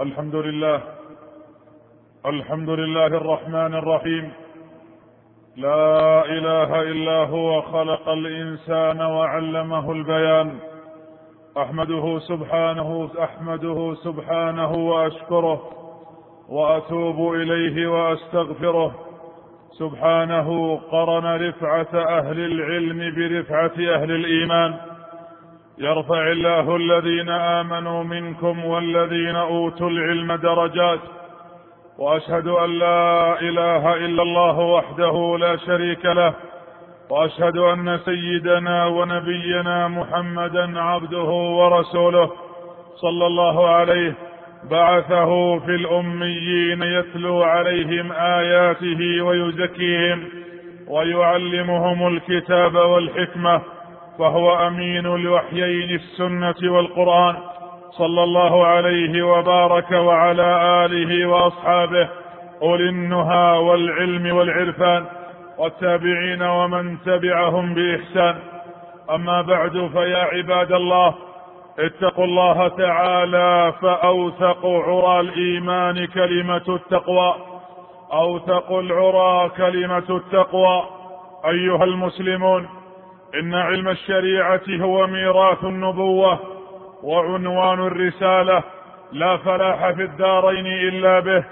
الحمد لله. الحمد لله الرحمن الرحيم. لا إله إلا هو خلق الإنسان وعلمه البيان. أحمده سبحانه أحمده سبحانه وأشكره وأتوب إليه وأستغفره. سبحانه قرن رفعة أهل العلم برفعة أهل الإيمان. يرفع الله الذين آمنوا منكم والذين أوتوا العلم درجات وأشهد أن لا إله إلا الله وحده لا شريك له وأشهد أن سيدنا ونبينا محمدا عبده ورسوله صلى الله عليه بعثه في الأميين يتلو عليهم آياته ويزكيهم ويعلمهم الكتاب والحكمة فهو أمين الوحيين السنة والقرآن صلى الله عليه وبارك وعلى آله وأصحابه أولي النهى والعلم والعرفان والتابعين ومن تبعهم بإحسان. أما بعد فيا عباد الله اتقوا الله تعالى فأوثق عرى الإيمان كلمة التقوى. أوثق العرى كلمة التقوى. أيها المسلمون إن علم الشريعة هو ميراث النبوة وعنوان الرسالة لا فلاح في الدارين إلا به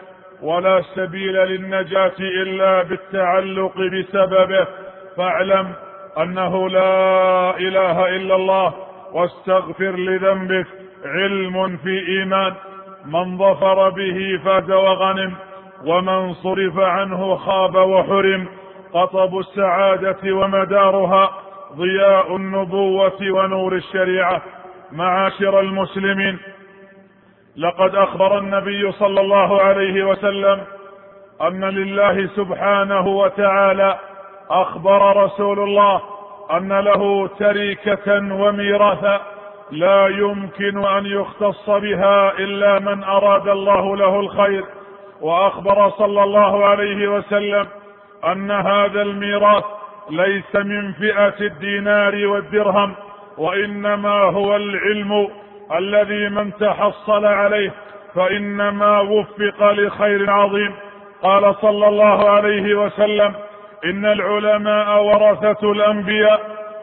ولا سبيل للنجاة إلا بالتعلق بسببه. فاعلم أنه لا إله إلا الله واستغفر لذنبك علم في إيمان. من ظفر به فاز وغنم ومن صرف عنه خاب وحرم. قطب السعادة ومدارها ضياء النبوة ونور الشريعة. معاشر المسلمين لقد أخبر النبي صلى الله عليه وسلم أن لله سبحانه وتعالى أخبر رسول الله أن له تركة وميراثا لا يمكن أن يختص بها إلا من أراد الله له الخير. وأخبر صلى الله عليه وسلم أن هذا الميراث ليس من فئة الدينار والدرهم وإنما هو العلم الذي من تحصل عليه فإنما وفق لخير عظيم. قال صلى الله عليه وسلم إن العلماء ورثة الأنبياء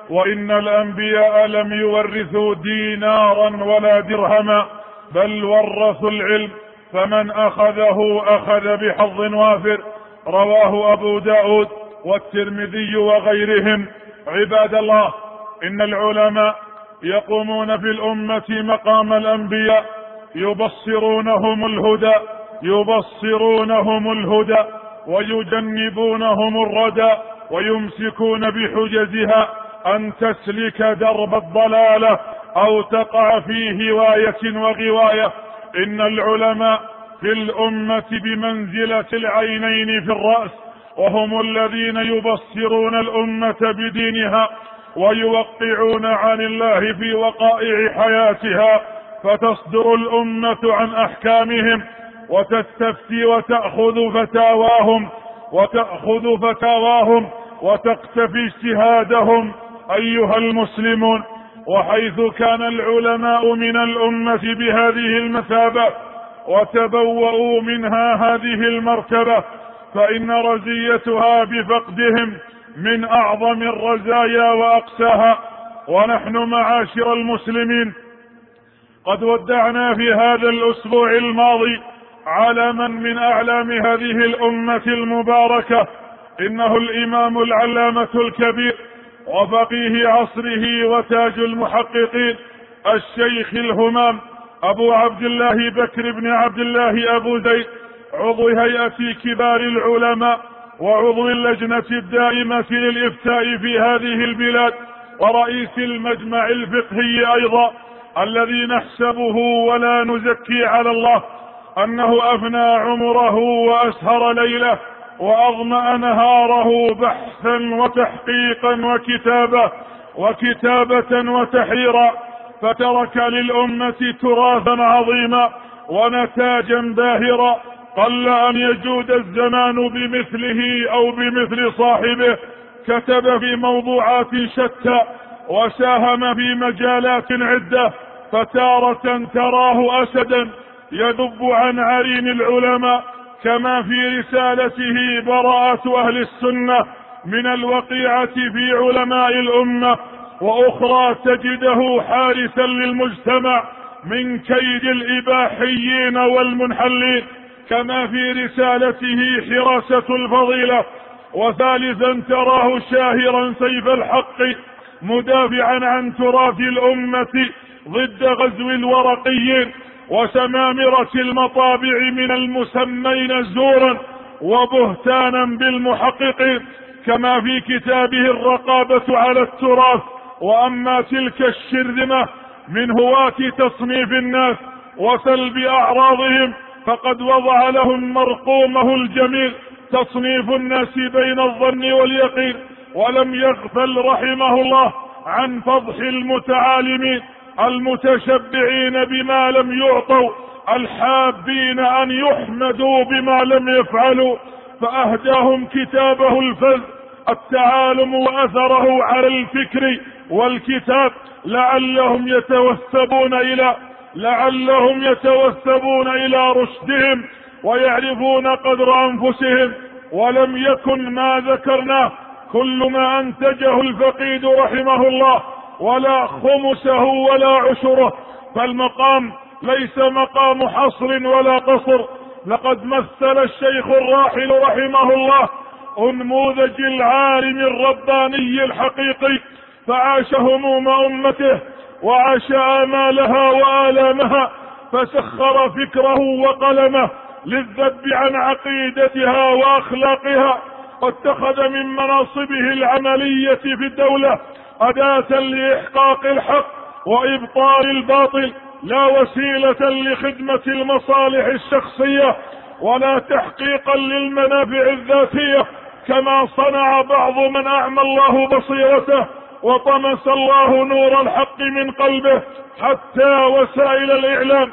وإن الأنبياء لم يورثوا دينارا ولا درهما بل ورثوا العلم فمن أخذه أخذ بحظ وافر. رواه أبو داود والترمذي وغيرهم. عباد الله إن العلماء يقومون في الأمة مقام الأنبياء يبصرونهم الهدى يبصرونهم الهدى ويجنبونهم الردى ويمسكون بحجزها أن تسلك درب الضلالة أو تقع في هوايه وغواية. إن العلماء في الأمة بمنزلة العينين في الرأس وهم الذين يبصرون الأمة بدينها ويوقعون عن الله في وقائع حياتها فتصدر الأمة عن أحكامهم وتستفتي وتأخذ فتاواهم وتأخذ فتاواهم وتقتفي اجتهادهم أيها المسلمون. وحيث كان العلماء من الأمة بهذه المثابة وتبوأوا منها هذه المرتبة فإن رزيتها بفقدهم من أعظم الرزايا وأقساها. ونحن معاشر المسلمين قد ودعنا في هذا الأسبوع الماضي علما من أعلام هذه الأمة المباركة. إنه الإمام العلامة الكبير وفقيه عصره وتاج المحققين الشيخ الهمام أبو عبد الله بكر بن عبد الله أبو زيد عضو هيئة كبار العلماء وعضو اللجنة الدائمة للإفتاء في هذه البلاد ورئيس المجمع الفقهي أيضا الذي نحسبه ولا نزكي على الله أنه أفنى عمره وأسهر ليلة وأظمأ نهاره بحثا وتحقيقا وكتابة وكتابة وتحريرا فترك للأمة تراثا عظيما ونتاجا باهرا قل ان يجود الزمان بمثله أو بمثل صاحبه؟ كتب في موضوعات شتى وساهم في مجالات عدة فتارة تراه اسدا يذب عن عرين العلماء كما في رسالته براءة أهل السنة من الوقيعة في علماء الأمة وأخرى تجده حارسا للمجتمع من كيد الإباحيين والمنحلين. كما في رسالته حراسة الفضيلة وثالثا تراه شاهرا سيف الحق مدافعا عن تراث الأمة ضد غزو الورقيين وسمامرة المطابع من المسمين زورا وبهتانا بالمحققين كما في كتابه الرقابة على التراث. وأما تلك الشرذمة من هواة تصنيف الناس وسلب أعراضهم فقد وضع لهم مرقومه الجميل تصنيف الناس بين الظن واليقين ولم يغفل رحمه الله عن فضح المتعالمين المتشبعين بما لم يعطوا الحابين أن يحمدوا بما لم يفعلوا فأهداهم كتابه الفذ التعالم وأثره على الفكر والكتاب لعلهم يتوسبون إلى لعلهم يتوسبون إلى رشدهم ويعرفون قدر أنفسهم ولم يكن ما ذكرناه كل ما أنتجه الفقيد رحمه الله ولا خمسه ولا عشره فالمقام ليس مقام حصر ولا قصر. لقد مثل الشيخ الراحل رحمه الله أنموذج العالم الرباني الحقيقي فعاش هموم أمته وعاش آمالها وآلامها فسخر فكره وقلمه للذب عن عقيدتها وأخلاقها. واتخذ من مناصبه العملية في الدولة أداة لإحقاق الحق وإبطال الباطل لا وسيلة لخدمة المصالح الشخصية ولا تحقيقا للمنافع الذاتية كما صنع بعض من أعمى الله بصيرته. وطمس الله نور الحق من قلبه حتى وسائل الإعلام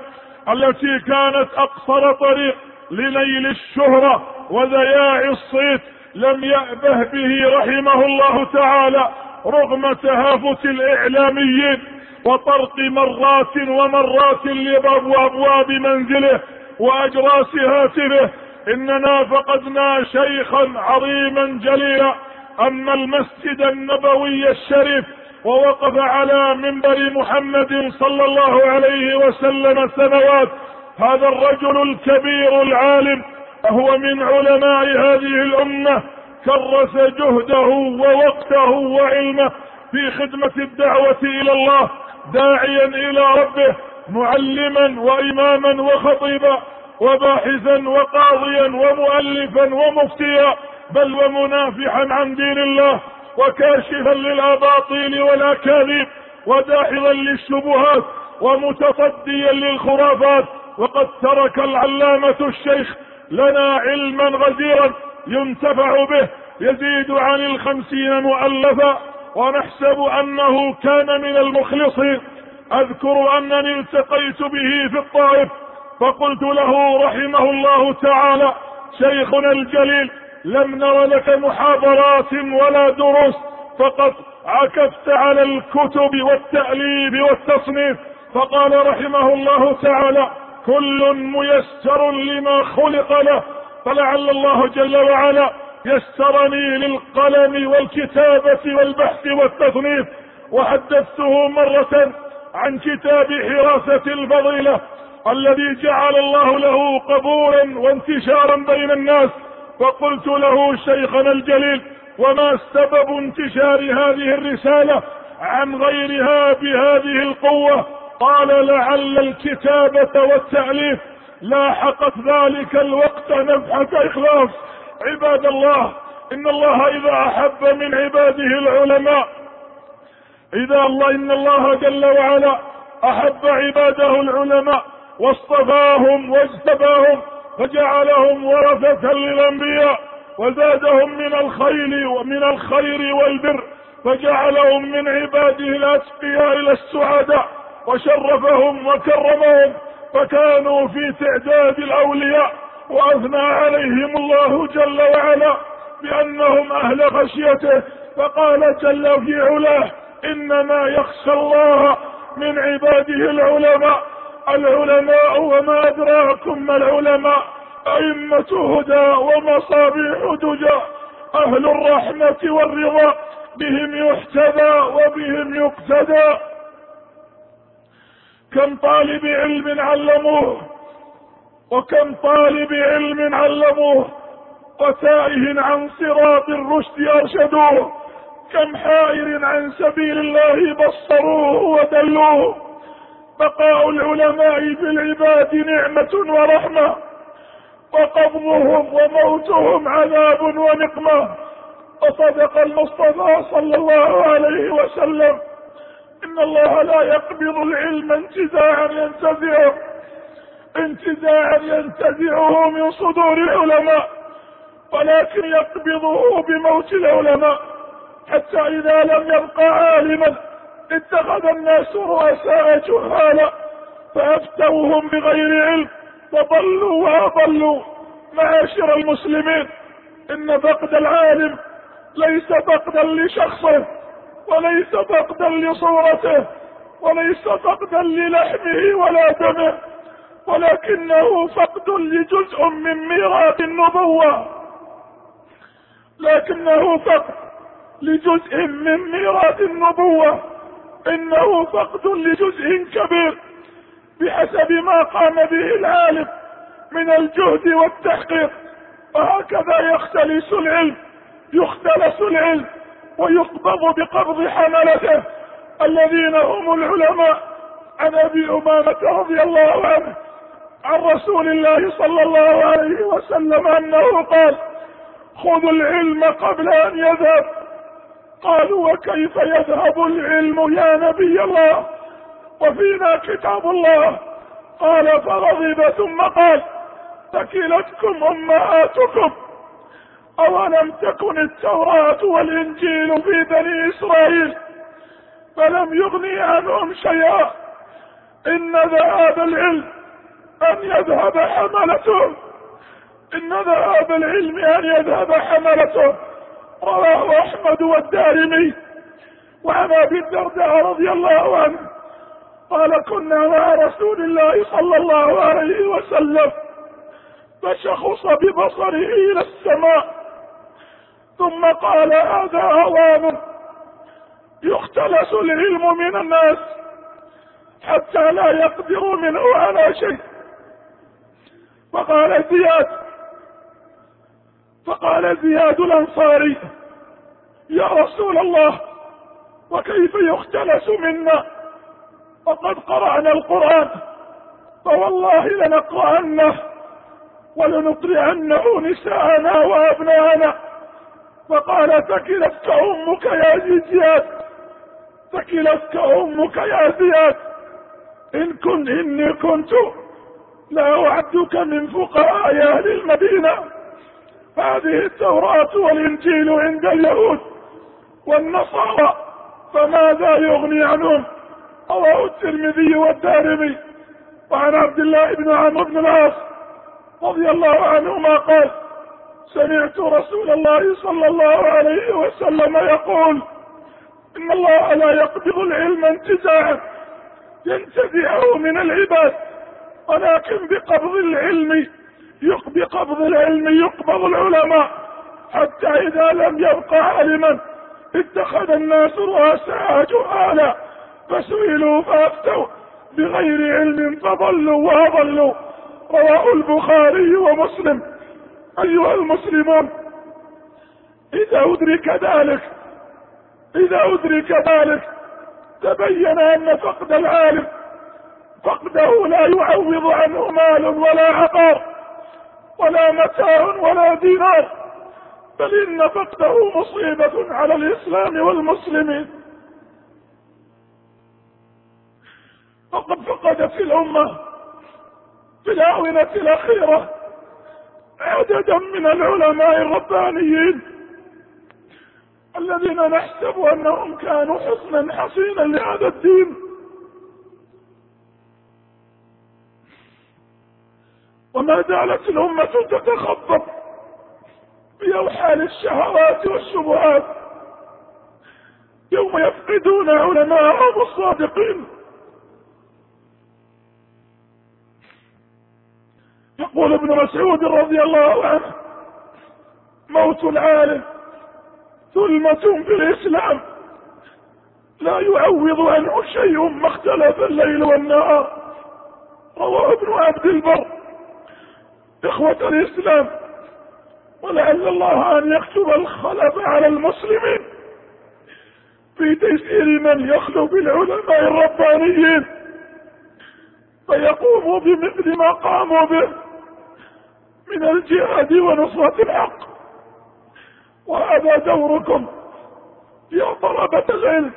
التي كانت أقصر طريق لنيل الشهرة وذياع الصيت لم يأبه به رحمه الله تعالى رغم تهافت الإعلاميين وطرق مرات ومرات لأبواب منزله وأجراس هاتفه إننا فقدنا شيخا عظيما جليلا أما المسجد النبوي الشريف ووقف على منبر محمد صلى الله عليه وسلم سنوات هذا الرجل الكبير العالم هو من علماء هذه الأمة كرس جهده ووقته وعلمه في خدمة الدعوة إلى الله داعيا إلى ربه معلما واماما وخطيبا وباحثا وقاضيا ومؤلفا ومفتيا. بل ومنافحا عن دين الله وكاشفا للأباطيل والأكاذيب وداحضا للشبهات ومتصديا للخرافات. وقد ترك العلامة الشيخ لنا علما غزيرا ينتفع به يزيد عن الخمسين مؤلفا. ونحسب أنه كان من المخلصين. أذكر أنني التقيت به في الطائف فقلت له رحمه الله تعالى شيخنا الجليل لم نر لك محاضرات ولا دروس فقط عكفت على الكتب والتأليف والتصنيف. فقال رحمه الله تعالى كل ميسر لما خلق له. فلعل الله جل وعلا يسرني للقلم والكتابة والبحث والتصنيف. وحدثته مرة عن كتاب حراسة الفضيلة الذي جعل الله له قبولا وانتشارا بين الناس. فقلت له شيخنا الجليل وما سبب انتشار هذه الرسالة عن غيرها بهذه القوة؟ قال لعل الكتابة والتأليف لاحقت ذلك الوقت. نفحة إخلاص. عباد الله إن الله إذا أحب من عباده العلماء. إذا الله إن الله جل وعلا أحب عباده العلماء واصطفاهم واجتباهم فجعلهم ورثة للأنبياء وزادهم من الخير ومن الخير والبر فجعلهم من عباده الأتقياء إلى السعداء وشرفهم وكرمهم فكانوا في تعداد الأولياء وأثنى عليهم الله جل وعلا بأنهم أهل خشيته فقال جل في علاه إنما يخشى الله من عباده العلماء العلماء وما أدراكم ما العلماء أئمة هدى ومصابيح دجى. أهل الرحمة والرضا بهم يحتذى وبهم يقتدى. كم طالب علم علموه وكم طالب علم علموه. وتائه عن صراط الرشد أرشدوه كم حائر عن سبيل الله بصروه ودلوه. بقاء العلماء في العباد نعمة ورحمة وقبضهم وموتهم عذاب ونقمة. وصدق المصطفى صلى الله عليه وسلم إن الله لا يقبض العلم انتزاعا ينتزعه انتزاعا ينتزعه من صدور العلماء ولكن يقبضه بموت العلماء. حتى إذا لم يبقى عالما اتخذ الناس رؤساء جهالا فأفتوهم بغير علم وضلوا وأضلوا. معاشر المسلمين إن فقد العالم ليس فقدا لشخصه وليس فقدا لصورته وليس فقدا للحمه ولا دمه ولكنه فقد لجزء من ميراث النبوة. لكنه فقد لجزء من ميراث النبوة. إنه فقد لجزء كبير بحسب ما قام به العالم من الجهد والتحقيق. وهكذا يختلس العلم يختلس العلم ويقبض بقبض حملته. الذين هم العلماء عن أبي أمامة رضي الله عنه عن رسول الله صلى الله عليه وسلم أنه قال خذوا العلم قبل أن يذهب. قالوا وكيف يذهب العلم يا نبي الله؟ وفينا كتاب الله. قال فغضب ثم قال ثكلتكم أمهاتكم. أولم تكن التوراة والإنجيل في بني إسرائيل؟ فلم يغني عنهم شيئا. إن ذهاب العلم أن يذهب حملته إن ذهاب العلم أن يذهب حملته رواه أحمد والدارمي وعن أبي الدرداء رضي الله عنه قال كنا مع رسول الله صلى الله عليه وسلم فشخص ببصره إلى السماء ثم قال هذا هوان يختلس العلم من الناس حتى لا يقدر منه على شيء فقال زياد فقال زياد الأنصاري يا رسول الله وكيف يختلس منا؟ وقد قرأنا القرآن فوالله لنقرأنه ولنقرأنه نساءنا وأبناءنا. فقال ثكلتك أمك يا زياد ثكلتك أمك يا زياد. إن كن إني كنت لا أعدك من فقهاء أهل المدينة. هذه التوراة والإنجيل عند اليهود والنصارى فماذا يغني عنهم؟ رواه الترمذي والدارمي. وعن عبد الله بن عمرو بن العاص رضي الله عنهما قال سمعت رسول الله صلى الله عليه وسلم يقول إن الله لا يقبض العلم انتزاعا ينتزعه من العباد ولكن بقبض العلم بقبض العلم يقبض العلماء. حتى إذا لم يبقى عالما اتخذ الناس رؤساء جهالا. فسئلوا فافتوا. بغير علم فضلوا وأضلوا. رواه البخاري ومسلم. أيها المسلمون إذا أدرك ذلك إذا أدرك ذلك تبين أن فقد العالم فقده لا يعوض عنه مال ولا عقار. ولا متاع ولا دينار بل إن فقده مصيبة على الإسلام والمسلمين. فقد فقدت الأمة في الآونة الأخيرة عددا من العلماء الربانيين الذين نحسب أنهم كانوا حصنا حصينا لهذا الدين. وما زالت الأمة تتخبط بأوحال الشهوات والشبهات. يوم يفقدون علماءهم الصادقين يقول ابن مسعود رضي الله عنه موت العالم ثلمة في الإسلام. لا يعوض عنه شيء ما اختلف الليل والنهار. رواه ابن عبد البر. إخوة الإسلام ولعل الله أن يكتب الخلف على المسلمين في تيسير من يخلو بالعلماء الربانيين فيقوموا بمثل ما قاموا به من الجهاد ونصرة الحق. وهذا دوركم يا طلبة العلم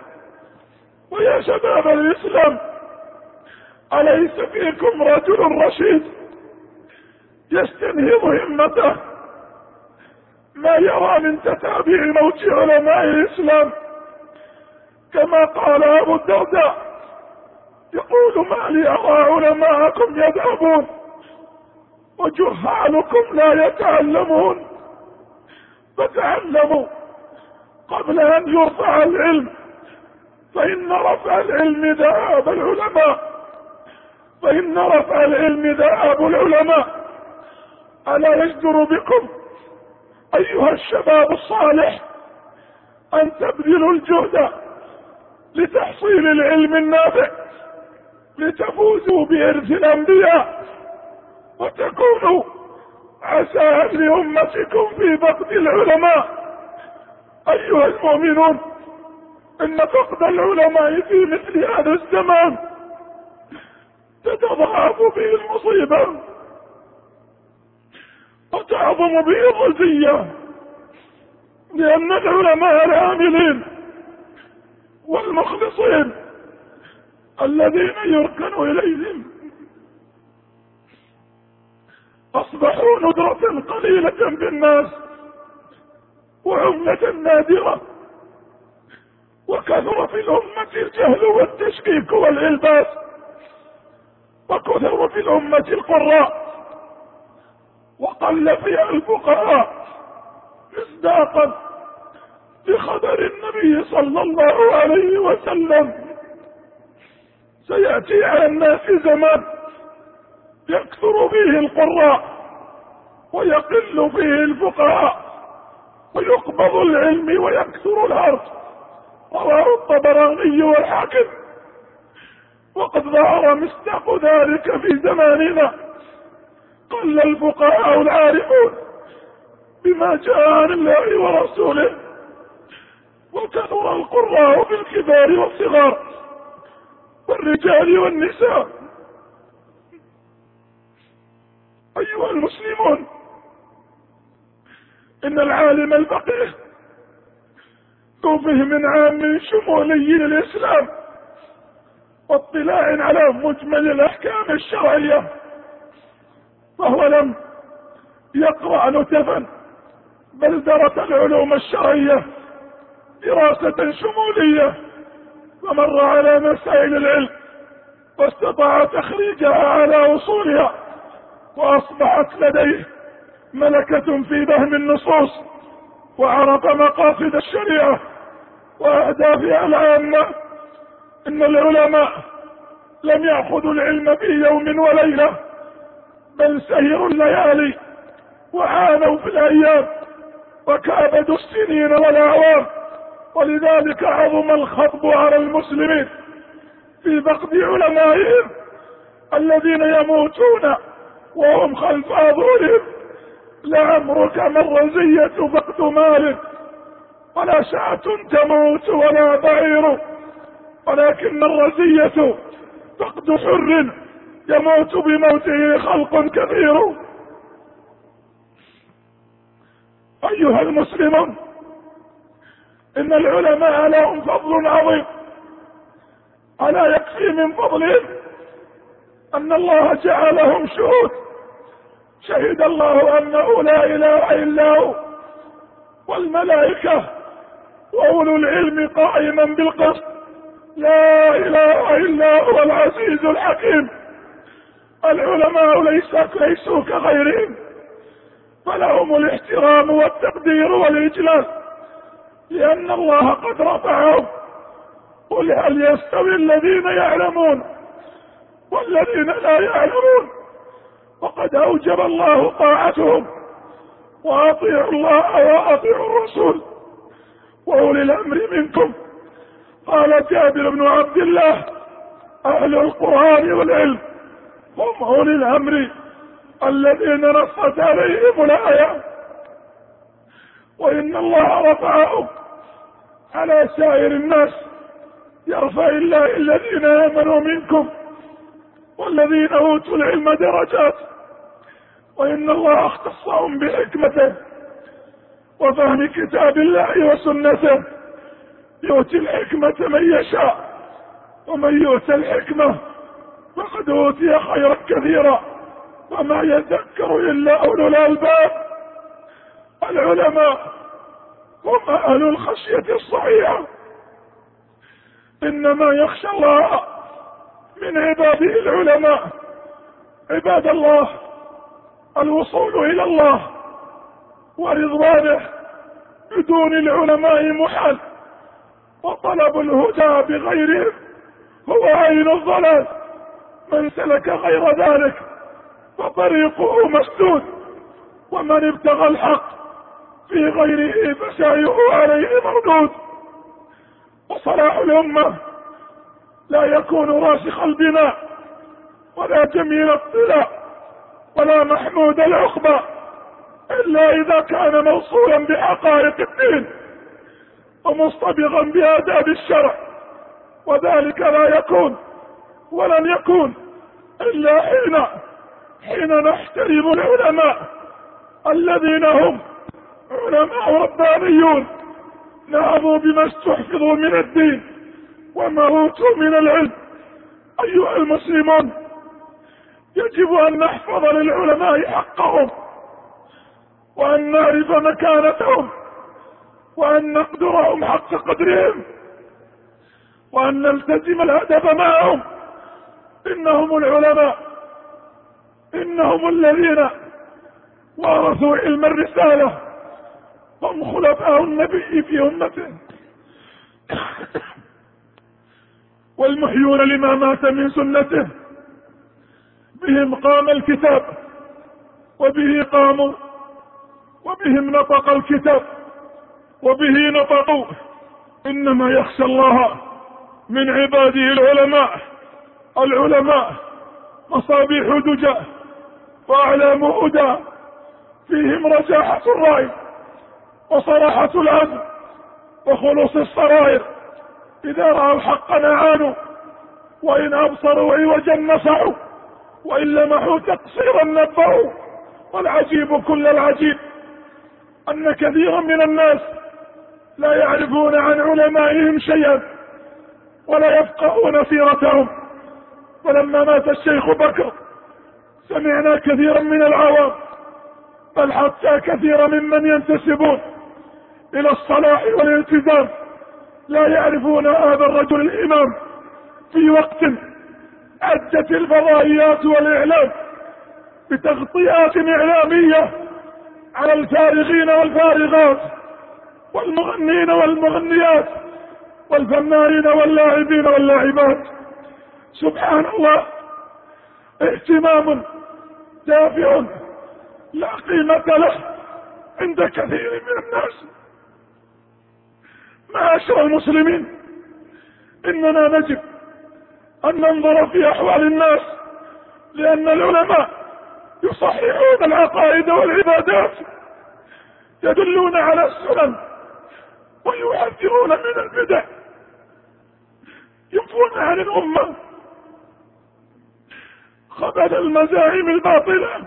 ويا شباب الإسلام أليس فيكم رجل رشيد؟ يستنهض همته. ما يرى من تتابع موت علماء الإسلام. كما قال أبو الدرداء يقول ما لي أرى علماءكم يذهبون وجهالكم لا يتعلمون. فتعلموا قبل أن يرفع العلم فإن رفع العلم ذهاب العلماء. فإن رفع العلم ذهاب العلماء. ألا يجدر بكم أيها الشباب الصالح أن تبذلوا الجهد لتحصيل العلم النافع لتفوزوا بإرث الأنبياء وتكونوا عسى لأمتكم في فقد العلماء. أيها المؤمنون إن فقد العلماء في مثل هذا الزمان تتضاعف به المصيبة. وتعظم به الرزية لأن العلماء العاملين والمخلصين الذين يركن إليهم. أصبحوا ندرة قليلة بالناس وعملة نادرة. وكثر في الأمة الجهل والتشكيك والإلباس. وكثر في الأمة القراء. وقل فيها الفقراء مصداقا بخبر النبي صلى الله عليه وسلم. سيأتي على الناس زمان يكثر فيه القراء ويقل فيه الفقهاء ويقبض العلم ويكثر الأرض رواه الطبراني والحاكم. وقد ظهر مصداق ذلك في زماننا. قل الفقهاء العارفون بما جاء عن الله ورسوله وكثر القراء بالكبار والصغار والرجال والنساء. أيها المسلمون إن العالم الفقيه ذو فهم عام شمولي للإسلام واطلاع على مجمل الأحكام الشرعية فهو لم يقرأ نتفا بل درس العلوم الشرعية دراسة شمولية ومر على مسائل العلم واستطاع تخريجها على أصولها وأصبحت لديه ملكة في فهم النصوص وعرف مقاصد الشريعة وأهدافها العامة. إن العلماء لم يأخذوا العلم في يوم وليلة بل سهروا الليالي وعانوا في الأيام وكابدوا السنين والأعوام. ولذلك عظم الخطب على المسلمين في فقد علمائهم الذين يموتون وهم خلف أظهرهم لعمرك ما الرزية فقد مال ولا شاة تموت ولا بعير ولكن الرزية فقد حر. يموت بموته خلق كثير أيها المسلمون إن العلماء لهم فضل عظيم. ألا يكفي من فضلهم أن الله جعلهم شهود. شهد الله أنه لا إله إلا هو والملائكة وأولو العلم قائما بالقسط. لا إله إلا هو العزيز الحكيم. العلماء ليس ليسوا كغيرهم فلهم الاحترام والتقدير والإجلال لأن الله قد رفعهم. قل هل يستوي الذين يعلمون والذين لا يعلمون؟ وقد أوجب الله طاعتهم وأطيعوا الله وأطيعوا الرسول. وأولي الأمر منكم. قال جابر بن عبد الله أهل القرآن والعلم. هم أولي الأمر الذين نصت عليهم الآية. وإن الله رفعهم على سائر الناس يرفع الله الذين آمنوا منكم والذين أوتوا العلم درجات. وإن الله اختصهم بحكمته وفهم كتاب الله وسنته. يؤتي الحكمة من يشاء ومن يؤتى الحكمة فقد أوتي خيرا كثيرا وما يذكر إلا أولو الألباب. العلماء هم أهل الخشية الصحيحة. إنما يخشى الله من عباده العلماء. عباد الله الوصول إلى الله ورضوانه بدون العلماء محال. وطلب الهدى بغيرهم هو عين الضلال. من سلك غير ذلك فطريقه مسدود ومن ابتغى الحق في غيره فسعيه عليه مردود. وصلاح الأمة لا يكون راسخ البناء ولا جميل الطلاء ولا محمود العقبى إلا إذا كان موصولا بحقائق الدين ومصطبغا بآداب الشرع وذلك لا يكون. ولن يكون إلا حين حين نحترم العلماء الذين هم علماء ربانيون. نهضوا بما استحفظوا من الدين وما اوتوا من العلم. أيها المسلمون يجب أن نحفظ للعلماء حقهم وأن نعرف مكانتهم وأن نقدرهم حق قدرهم وأن نلتزم الهدف معهم. إنهم العلماء إنهم الذين ورثوا علم الرسالة هم خلفاء النبي في أمته. والمحيون لما مات من سنته بهم قام الكتاب وبه قاموا وبهم نطق الكتاب وبه نطقوا. إنما يخشى الله من عباده العلماء. العلماء مصابيح دجى وأعلام هدى فيهم رجاحة الرأي وصراحة العزم وخلوص السرائر إذا رأوا حقا أعانوا وإن أبصروا عوجا نصعوا وإن لمحوا تقصيرا نبهوا والعجيب كل العجيب أن كثيرا من الناس لا يعرفون عن علمائهم شيئا ولا يفقهون سيرتهم. ولما مات الشيخ بكر سمعنا كثيرا من العوام بل حتى كثيرا ممن ينتسبون إلى الصلاح والالتزام لا يعرفون هذا الرجل الإمام في وقت عدت الفضائيات والإعلام بتغطيات إعلامية على الفارغين والفارغات والمغنين والمغنيات والفنانين واللاعبين واللاعبات. سبحان الله اهتمام دافع لا قيمة له عند كثير من الناس. معاشر المسلمين إننا نجب أن ننظر في أحوال الناس لأن العلماء يصححون العقائد والعبادات يدلون على السنن ويحذرون من البدع ينفون عن الأمة. خبث المزاعم الباطلة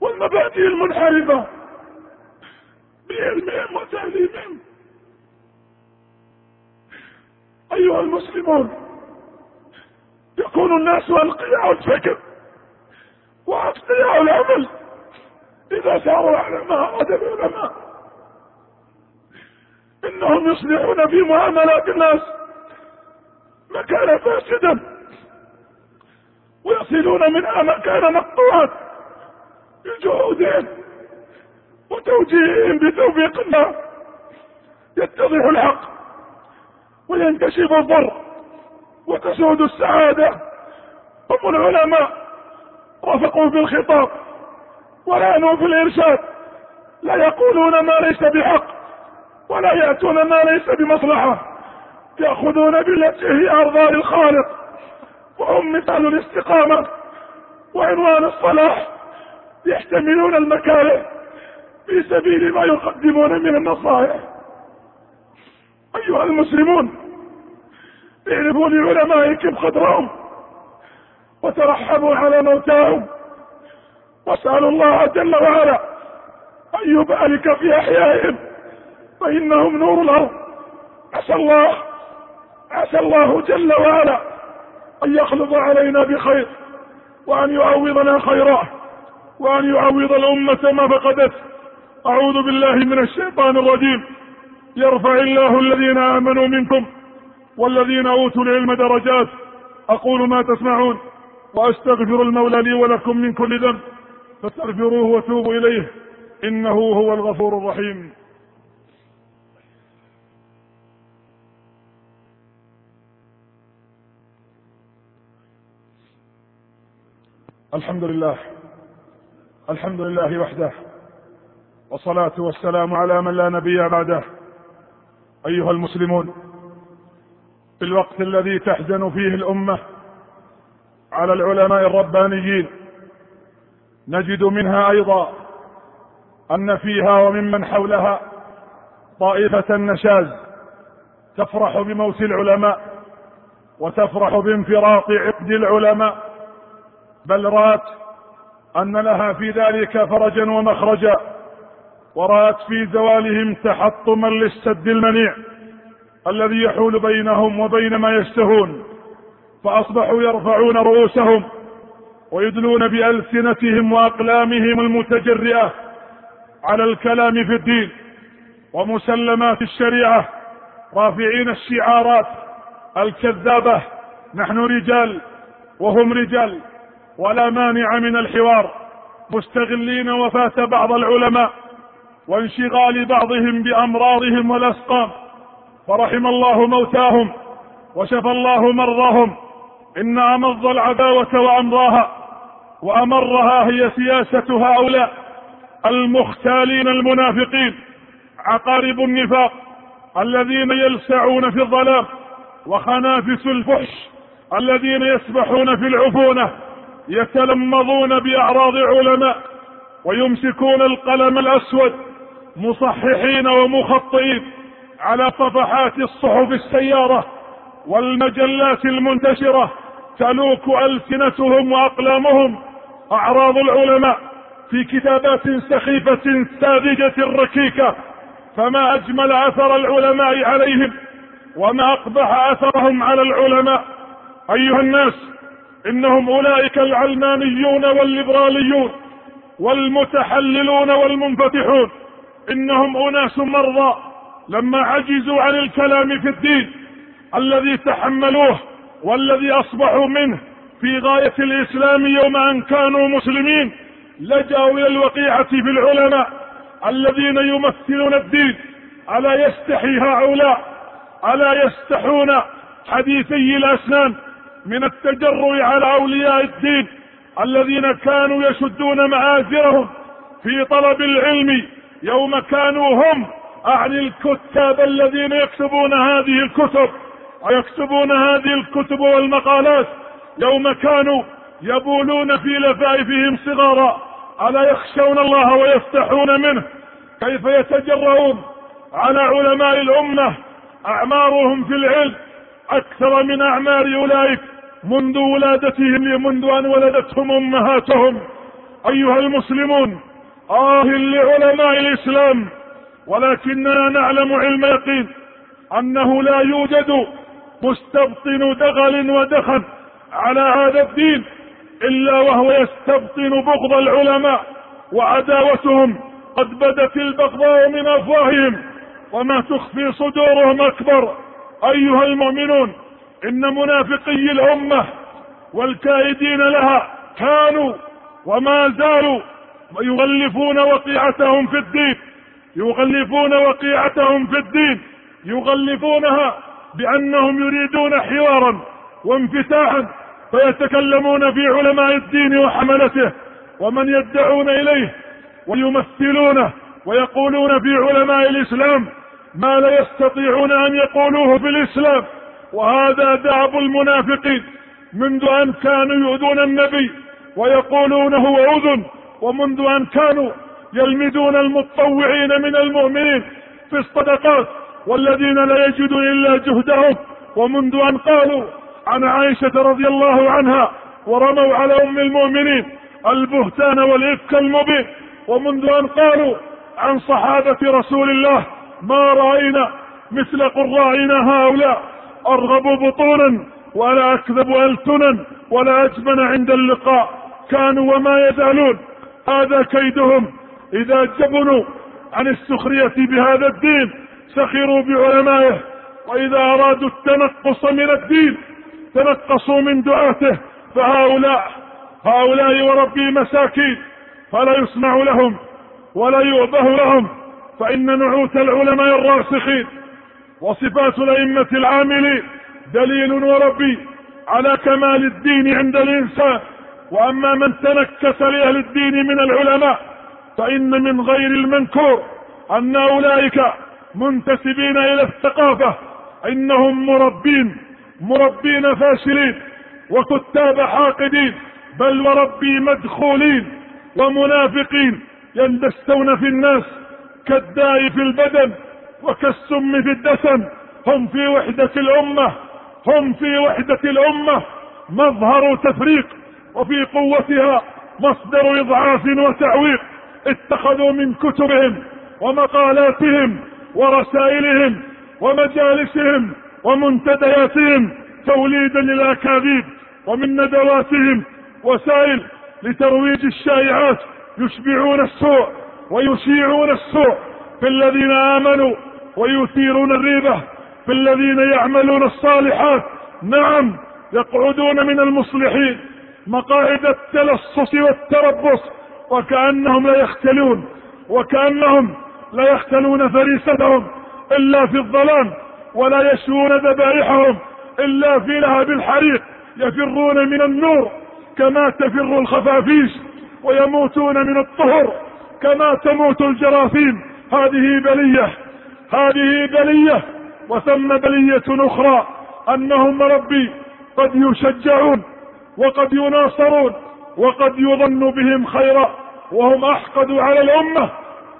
والمبادئ المنحرفة بعلمهم وتعليمهم أيها المسلمون يكون الناس ألقياء الفكر وأتقياء العمل إذا ساروا على ما أراد العلماء. إنهم يصلحون في معاملات الناس مكان فاسدا ويصلون منها مكان مقطوعا بجهودهم وتوجيههم بتوفيق الله يتضح الحق وينكشف الضر وتسود السعادة. هم العلماء رفقوا في الخطاب ولانوا في الإرشاد. لا يقولون ما ليس بحق ولا يأتون ما ليس بمصلحة. يأخذون بالتي هي أرضاء الخالق. وهم مثال الاستقامة وعنوان الصلاح يحتملون المكاره في سبيل ما يقدمون من النصائح. أيها المسلمون اعرفوا لعلمائكم قدرهم وترحبوا على موتاهم. واسألوا الله جل وعلا أن يبارك في أحيائهم فإنهم نور الأرض. عسى الله عسى الله جل وعلا أن يخلط علينا بخير وأن يعوضنا خيرا وأن يعوض الأمة ما فقدت. أعوذ بالله من الشيطان الرجيم. يرفع الله الذين آمنوا منكم والذين أوتوا العلم درجات. أقول ما تسمعون وأستغفر المولى لي ولكم من كل ذنب. فاستغفروه وتوبوا إليه إنه هو الغفور الرحيم. الحمد لله. الحمد لله وحده. والصلاة والسلام على من لا نبي بعده. أيها المسلمون في الوقت الذي تحزن فيه الأمة على العلماء الربانيين نجد منها أيضا أن فيها وممن حولها طائفة نشاز تفرح بموت العلماء وتفرح بانفراط عقد العلماء بل رأت أن لها في ذلك فرجا ومخرجا ورأت في زوالهم تحطما للسد المنيع الذي يحول بينهم وبين ما يشتهون فأصبحوا يرفعون رؤوسهم ويدلون بألسنتهم وأقلامهم المتجرئة على الكلام في الدين ومسلمات الشريعة رافعين الشعارات الكذابة نحن رجال وهم رجال. ولا مانع من الحوار. مستغلين وفاة بعض العلماء وانشغال بعضهم بأمراضهم والأسقام. فرحم الله موتاهم وشفى الله مرضاهم. إن أمض العداوة وأمضاها وأمرها هي سياسة هؤلاء المختالين المنافقين عقارب النفاق الذين يلسعون في الظلام وخنافس الفحش الذين يسبحون في العفونة. يتلمضون بأعراض علماء ويمسكون القلم الأسود مصححين ومخطئين على صفحات الصحف السيارة والمجلات المنتشرة تلوك ألسنتهم وأقلامهم أعراض العلماء في كتابات سخيفة ساذجة ركيكة فما أجمل أثر العلماء عليهم وما أقبح أثرهم على العلماء. أيها الناس إنهم أولئك العلمانيون والليبراليون والمتحللون والمنفتحون. إنهم أناس مرضى لما عجزوا عن الكلام في الدين الذي تحملوه والذي أصبحوا منه في غاية الإسلام يوم أن كانوا مسلمين. لجأوا إلى الوقيعة في العلماء الذين يمثلون الدين. ألا يستحي هؤلاء؟ ألا يستحون حديثي الأسنان؟ من التجرؤ على أولياء الدين الذين كانوا يشدون معاذرهم في طلب العلم يوم كانوا هم اعني الكتاب الذين يكتبون هذه الكتب ويكتبون هذه الكتب والمقالات يوم كانوا يبولون في لفائفهم صغارا. ألا يخشون الله ويفتحون منه؟ كيف يتجرؤون على علماء الأمة؟ أعمارهم في العلم أكثر من أعمار أولئك منذ ولادتهم منذ أن ولدتهم أمهاتهم. أيها المسلمون آه لعلماء الإسلام ولكننا نعلم علم يقين أنه لا يوجد مستبطن دغل ودخن على هذا الدين إلا وهو يستبطن بغض العلماء وعداوتهم قد بدت البغضاء من أفواههم وما تخفي صدورهم أكبر. أيها المؤمنون إن منافقي الأمة والكائدين لها كانوا وما زالوا يغلفون وقيعتهم في الدين يغلفون وقيعتهم في الدين يغلفونها بأنهم يريدون حوارا وانفتاحا فيتكلمون في علماء الدين وحملته ومن يدعون إليه ويمثلونه ويقولون في علماء الإسلام ما لا يستطيعون أن يقولوه في الإسلام وهذا دعب المنافقين منذ أن كانوا يؤذون النبي ويقولون هو أذن ومنذ أن كانوا يلمدون المتطوعين من المؤمنين في الصدقات والذين لا يجدون إلا جهدهم ومنذ أن قالوا عن عائشة رضي الله عنها ورموا على أم المؤمنين البهتان والإفك المبين ومنذ أن قالوا عن صحابة رسول الله ما رأينا مثل قرائنا هؤلاء؟ أرغب بطونا ولا أكذب السنا ولا اجبن عند اللقاء. كانوا وما يزالون. هذا كيدهم. إذا جبنوا عن السخرية بهذا الدين سخروا بعلمائه. وإذا أرادوا التنقص من الدين تنقصوا من دعاته. فهؤلاء هؤلاء وربي مساكين. فلا يسمع لهم ولا يؤبه لهم. فإن نعوت العلماء الراسخين وصفات الأئمة العاملين دليل وربي على كمال الدين عند الإنسان. وأما من تنكس لأهل الدين من العلماء فإن من غير المنكور أن أولئك منتسبين إلى الثقافة. إنهم مربين مربين فاشلين وكتاب حاقدين بل وربي مدخولين ومنافقين يندسون في الناس كالداء في البدن وكالسم في الدسم. هم في وحدة الأمة هم في وحدة الأمة. مظهر تفريق وفي قوتها مصدر إضعاف وتعويق. اتخذوا من كتبهم ومقالاتهم ورسائلهم ومجالسهم ومنتدياتهم توليدا للأكاذيب ومن ندواتهم. وسائل لترويج الشائعات يشبعون السوء. ويشيعون السوء في الذين آمنوا ويثيرون الريبة في الذين يعملون الصالحات. نعم يقعدون من المصلحين مقاعد التلصص والتربص وكأنهم لا يختلون وكأنهم لا يختلون فريستهم إلا في الظلام ولا يشوون ذبائحهم إلا في لهب الحريق. يفرون من النور كما تفر الخفافيش ويموتون من الطهر. كما تموت الجراثيم. هذه بلية هذه بلية وثم بلية أخرى أنهم ربي قد يشجعون وقد يناصرون وقد يظن بهم خيرا وهم أحقد على الأمة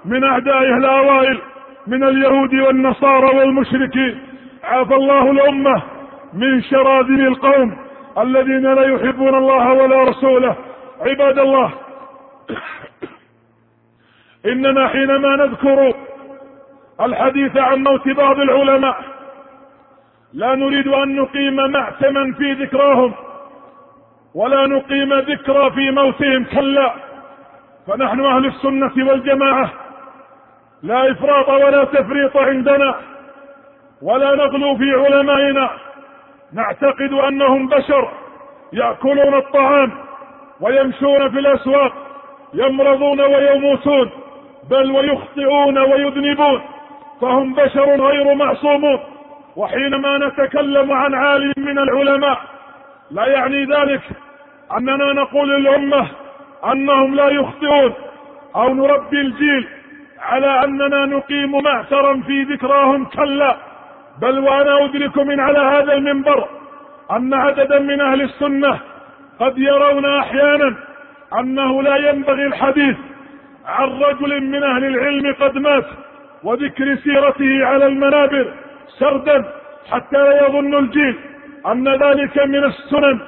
من اعدائه الاوائل من اليهود والنصارى والمشركين. عافى الله الأمة من شراذم القوم الذين لا يحبون الله ولا رسوله. عباد الله إننا حينما نذكر الحديث عن موت بعض العلماء لا نريد أن نقيم معتما في ذكراهم ولا نقيم ذكرى في موتهم كلا فنحن أهل السنة والجماعة لا إفراط ولا تفريط عندنا ولا نغلو في علمائنا نعتقد أنهم بشر يأكلون الطعام ويمشون في الأسواق يمرضون ويموتون. بل ويخطئون ويذنبون فهم بشر غير معصومون. وحينما نتكلم عن عالم من العلماء لا يعني ذلك أننا نقول للأمة أنهم لا يخطئون أو نربي الجيل على أننا نقيم معترا في ذكراهم كلا. بل وأنا أدرك من على هذا المنبر أن عددا من أهل السنة قد يرون أحيانا أنه لا ينبغي الحديث عن رجل من أهل العلم قد مات وذكر سيرته على المنابر سردا حتى لا يظن الجيل أن ذلك من السنن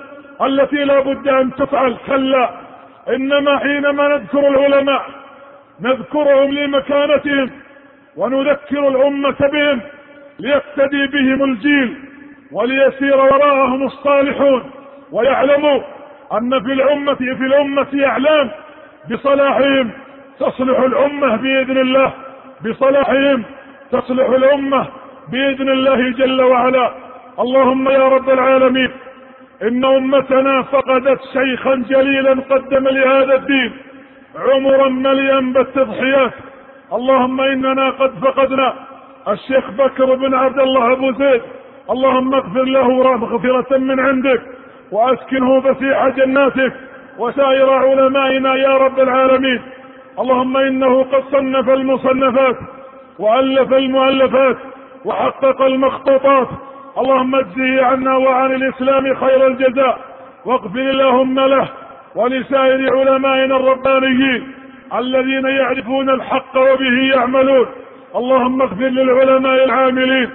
التي لا بد أن تفعل. كلا إنما حينما نذكر العلماء نذكرهم لمكانتهم ونذكر الأمة بهم ليقتدي بهم الجيل وليسير وراءهم الصالحون ويعلموا أن في الأمة في الأمة أعلام بصلاحهم تصلح الأمة بإذن الله بصلاحهم تصلح الأمة بإذن الله جل وعلا. اللهم يا رب العالمين إن أمتنا فقدت شيخا جليلا قدم لهذا الدين عمرا مليا بالتضحيات. اللهم إننا قد فقدنا الشيخ بكر بن عبد الله أبو زيد. اللهم اغفر له مغفرة من عندك وأسكنه فسيح جناتك وسائر علمائنا يا رب العالمين. اللهم إنه قد صنف المصنفات وألف المؤلفات وحقق المخطوطات. اللهم اجزه عنا وعن الإسلام خير الجزاء. واغفر اللهم له ولسائر علمائنا الربانيين الذين يعرفون الحق وبه يعملون. اللهم اغفر للعلماء العاملين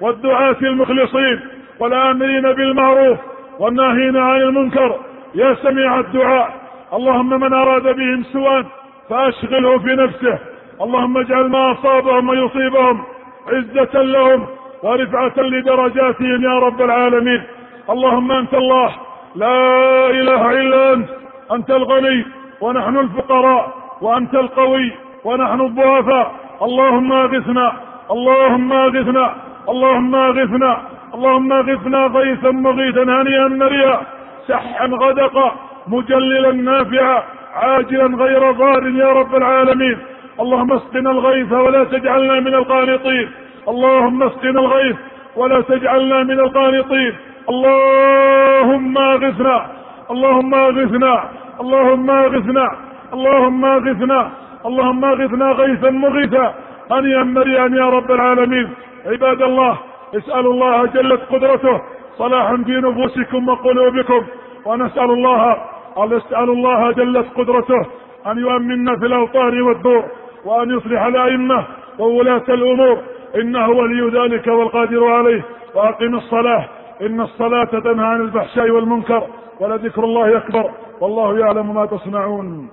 والدعاة المخلصين والآمرين بالمعروف والناهين عن المنكر. يا سميع الدعاء اللهم من أراد بهم سوءا فأشغله في نفسه. اللهم اجعل ما أصابهم ويصيبهم عزة لهم ورفعة لدرجاتهم يا رب العالمين. اللهم أنت الله. لا إله إلا أنت. أنت الغني ونحن الفقراء وأنت القوي ونحن الضعفاء. اللهم أغثنا. اللهم أغثنا. اللهم أغثنا. اللهم أغثنا غيثا مغيثا هنيئا مريا سحا غدقا مجللا نافعا. عاجلا غير ضار يا رب العالمين. اللهم اسقنا الغيث ولا تجعلنا من القانطين. اللهم اسقنا الغيث ولا تجعلنا من القانطين. اللهم اغثنا. اللهم اغثنا. اللهم اغثنا. اللهم اغثنا. اللهم اغثنا غيثا مغيثا. هنيئا مريئا يا رب العالمين. عباد الله اسألوا الله جلت قدرته. صلاحا في نفوسكم وقلوبكم. ونسأل الله نسأل الله جلت قدرته أن يؤمننا في الأوطان والدور وأن يصلح الأئمة وولاة الأمور. إنه ولي ذلك والقادر عليه. وأقم الصلاة. إن الصلاة تنهى عن الفحشاء والمنكر ولذكر الله أكبر. والله يعلم ما تصنعون.